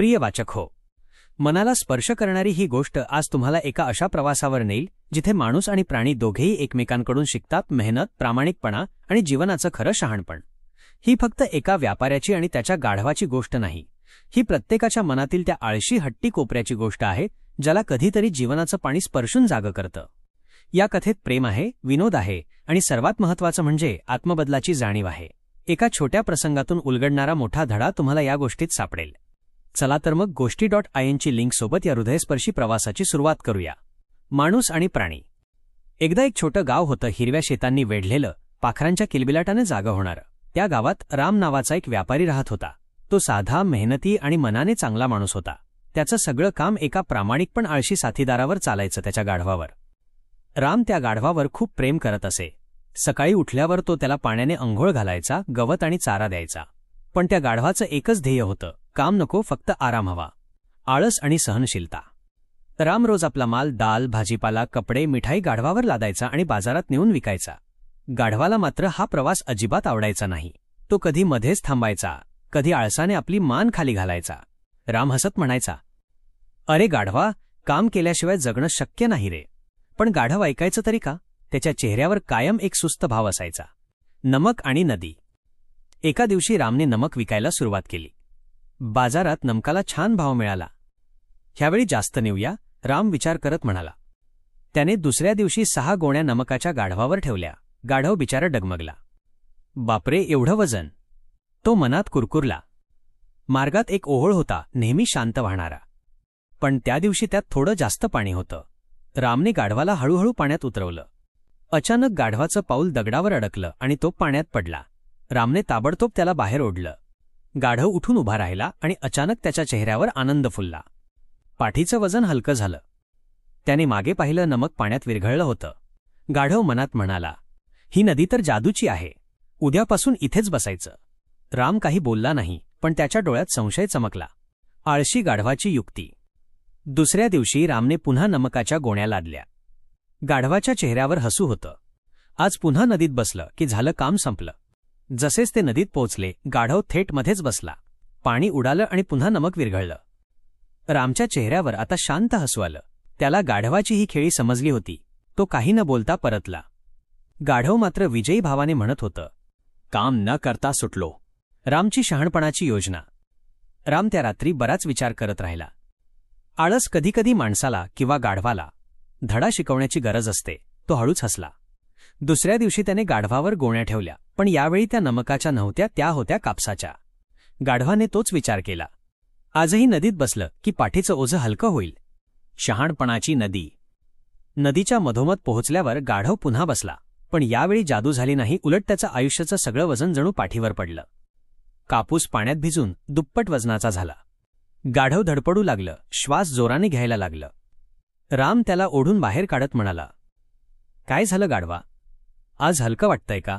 प्रिय वाचक हो. मनाला स्पर्श करणारी ही गोष्ट आज तुम्हाला एका अशा प्रवासावर नेईल जिथे माणूस आणि प्राणी दोघेही एकमेकांकडून शिकतात मेहनत प्रामाणिकपणा आणि जीवनाचं खरं शहाणपण. ही फक्त एका व्यापाऱ्याची आणि त्याच्या गाढवाची गोष्ट नाही. ही प्रत्येकाच्या मनातील त्या आळशी हट्टी कोपऱ्याची गोष्ट आहे ज्याला कधीतरी जीवनाचं पाणी स्पर्शून जागं करतं. या कथेत प्रेम आहे विनोद आहे आणि सर्वात महत्वाचं म्हणजे आत्मबदलाची जाणीव आहे. एका छोट्या प्रसंगातून उलगडणारा मोठा धडा तुम्हाला या गोष्टीत सापडेल. चला तर मग गोष्टी डॉट आय एनची लिंकसोबत या हृदयस्पर्शी प्रवासाची सुरुवात करूया. माणूस आणि प्राणी. एकदा एक छोटं गाव होतं हिरव्या शेतांनी वेढलेलं पाखरांच्या किलबिलाटाने जागं होणारं. त्या गावात राम नावाचा एक व्यापारी राहत होता. तो साधा मेहनती आणि मनाने चांगला माणूस होता. त्याचं सगळं काम एका प्रामाणिक पण आळशी साथीदारावर चालायचं त्याच्या गाढवावर. राम त्या गाढवावर खूप प्रेम करत असे. सकाळी उठल्यावर तो त्याला पाण्याने अंघोळ घालायचा गवत आणि चारा द्यायचा. पण त्या गाढवाचं एकच ध्येय होतं काम नको फक्त आराम हवा. आळस आणि सहनशीलता. राम रोज आपला माल दाल भाजीपाला कपडे मिठाई गाढवावर लादायचा आणि बाजारात नेऊन विकायचा. गाढवाला मात्र हा प्रवास अजिबात आवडायचा नाही. तो कधी मध्येच थांबायचा कधी आळसाने आपली मान खाली घालायचा. राम हसत म्हणायचा अरे गाढवा काम केल्याशिवाय जगणं शक्य नाही रे. पण गाढव ऐकायचं तरी का? त्याच्या चेहऱ्यावर कायम एक सुस्त भाव असायचा. नमक आणि नदी. एका दिवशी रामने नमक विकायला सुरुवात केली. बाजारात नमकाला छान भाव मिळाला. ह्यावेळी जास्त नेऊया राम विचार करत म्हणाला. त्याने दुसऱ्या दिवशी सहा गोण्या नमकाच्या गाढवावर ठेवल्या. गाढव बिचारा डगमगला. बापरे एवढं वजन. तो मनात कुरकुरला. मार्गात एक ओहोळ होता नेहमी शांत वाहणारा. पण त्या दिवशी त्यात थोडं जास्त पाणी होतं. रामने गाढवाला हळूहळू पाण्यात उतरवलं. अचानक गाढवाचं पाऊल दगडावर अडकलं आणि तो पाण्यात पडला. रामने ताबडतोब त्याला बाहेर ओढलं. गाढव उठून उभा राहिला आणि अचानक त्याच्या चेहऱ्यावर आनंद फुलला. पाठीचं वजन हलकं झालं. त्याने मागे पाहिलं नमक पाण्यात विरघळलं होतं. गाढव मनात म्हणाला ही नदी तर जादूची आहे. उद्यापासून इथेच बसायचं. राम काही बोलला नाही पण त्याच्या डोळ्यात संशय चमकला. आळशी गाढवाची युक्ती. दुसऱ्या दिवशी रामने पुन्हा नमकाच्या गोण्या लादल्या. गाढवाच्या चेहऱ्यावर हसू होतं. आज पुन्हा नदीत बसलं की झालं काम संपलं. जसेच ते नदीत पोचले गाढव थेट मध्येच बसला. पाणी उडालं आणि पुन्हा नमक विरघळलं. रामच्या चेहऱ्यावर आता शांत हसू आलं. त्याला गाढवाची ही खेळी समजली होती. तो काही न बोलता परतला. गाढव मात्र विजयी भावाने म्हणत होतं काम न करता सुटलो. रामची शहाणपणाची योजना. राम त्या रात्री बराच विचार करत राहिला. आळस कधीकधी माणसाला किंवा गाढवाला धडा शिकवण्याची गरज असते तो हळूच हसला. दुसऱ्या दिवशी त्याने गाढवावर गोण्या ठेवल्या. पण यावेळी त्या नमकाच्या नव्हत्या त्या होत्या कापसाच्या. गाढवाने तोच विचार केला. आजही नदीत बसलं की पाठीचं ओझं हलकं होईल. शहाणपणाची नदी. नदीच्या मधोमध पोहोचल्यावर गाढव पुन्हा बसला पण यावेळी जादू झाली नाही उलट त्याचं आयुष्याचं सगळं वजन जणू पाठीवर पडलं. कापूस पाण्यात भिजून दुप्पट वजनाचा झाला. गाढव धडपडू लागलं श्वास जोराने घ्यायला लागलं. राम त्याला ओढून बाहेर काढत म्हणाला काय झालं गाढवा? आज हलकं वाटतंय का?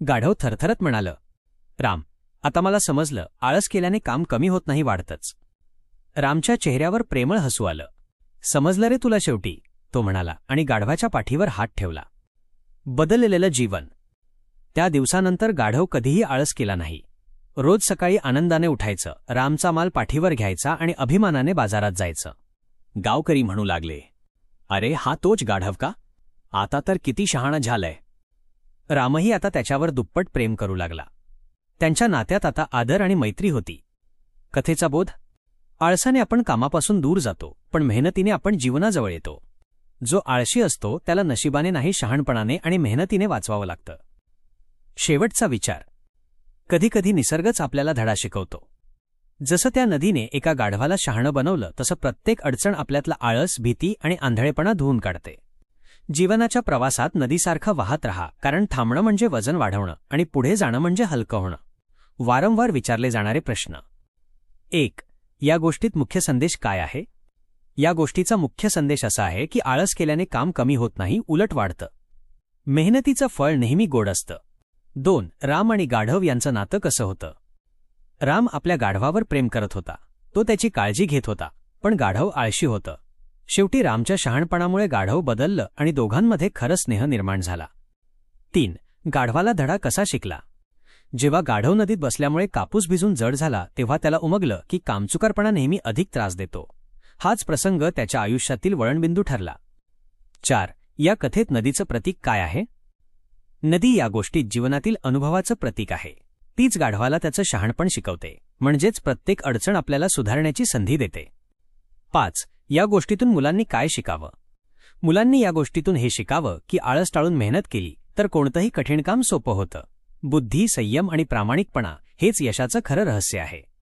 गाढव थरथरत म्हणालं राम आता मला समजलं आळस केल्याने काम कमी होत नाही वाढतच. रामच्या चेहऱ्यावर प्रेमळ हसू आलं. समजलं रे तुला शेवटी तो म्हणाला आणि गाढवाच्या पाठीवर हात ठेवला. बदललेलं जीवन. त्या दिवसानंतर गाढव कधीही आळस केला नाही. रोज सकाळी आनंदाने उठायचं रामचा माल पाठीवर घ्यायचा आणि अभिमानाने बाजारात जायचं. गावकरी म्हणू लागले अरे हा तोच गाढव का? आता तर किती शहाणा झालंय. रामही आता त्याच्यावर दुप्पट प्रेम करू लागला. त्यांच्या नात्यात आता आदर आणि मैत्री होती. कथेचा बोध? आळसाने आपण कामापासून दूर जातो पण मेहनतीने आपण जीवनाजवळ येतो. जो आळशी असतो त्याला नशिबाने नाही शहाणपणाने आणि मेहनतीने वाचवावं लागतं. शेवटचा विचार. कधीकधी निसर्गच आपल्याला धडा शिकवतो. जसं त्या नदीने एका गाढवाला शहाणं बनवलं तसं प्रत्येक अडचण आपल्यातला आळस भीती आणि आंधळेपणा धुवून काढते. जीवनाच्या प्रवासात नदीसारखं वाहत रहा कारण थांबणं म्हणजे वजन वाढवणं आणि पुढे जाणं म्हणजे हलकं होणं. वारंवार विचारले जाणारे प्रश्न. एक या गोष्टीत मुख्य संदेश काय आहे? या गोष्टीचा मुख्य संदेश असा आहे की आळस केल्याने काम कमी होत नाही उलट वाढतं. मेहनतीचं फळ नेहमी गोड असतं. दोन राम आणि गाढव यांचं नातं कसं होतं? राम आपल्या गाढवावर प्रेम करत होता. तो त्याची काळजी घेत होता पण गाढव आळशी होतं. शेवटी रामच्या शहाणपणामुळे गाढव बदललं आणि दोघांमध्ये खरं स्नेह निर्माण झाला. तीन गाढवाला धडा कसा शिकला? जेव्हा गाढव नदीत बसल्यामुळे कापूस भिजून जड झाला तेव्हा त्याला उमगलं की कामचुकारपणा नेहमी अधिक त्रास देतो. हाच प्रसंग त्याच्या आयुष्यातील वळणबिंदू ठरला. चार या कथेत नदीचं प्रतीक काय आहे? नदी या गोष्टीत जीवनातील अनुभवाचं प्रतीक आहे. तीच गाढवाला त्याचं शहाणपण शिकवते. म्हणजेच प्रत्येक अडचण आपल्याला सुधारण्याची संधी देते. पाच या गोष्टीतून मुलांनी काय शिकावं? मुलांनी या गोष्टीतून हे शिकावं की आळस टाळून मेहनत केली तर कोणतंही कठीण काम सोपं होतं. बुद्धी संयम आणि प्रामाणिकपणा हेच यशाचं खरं रहस्य आहे.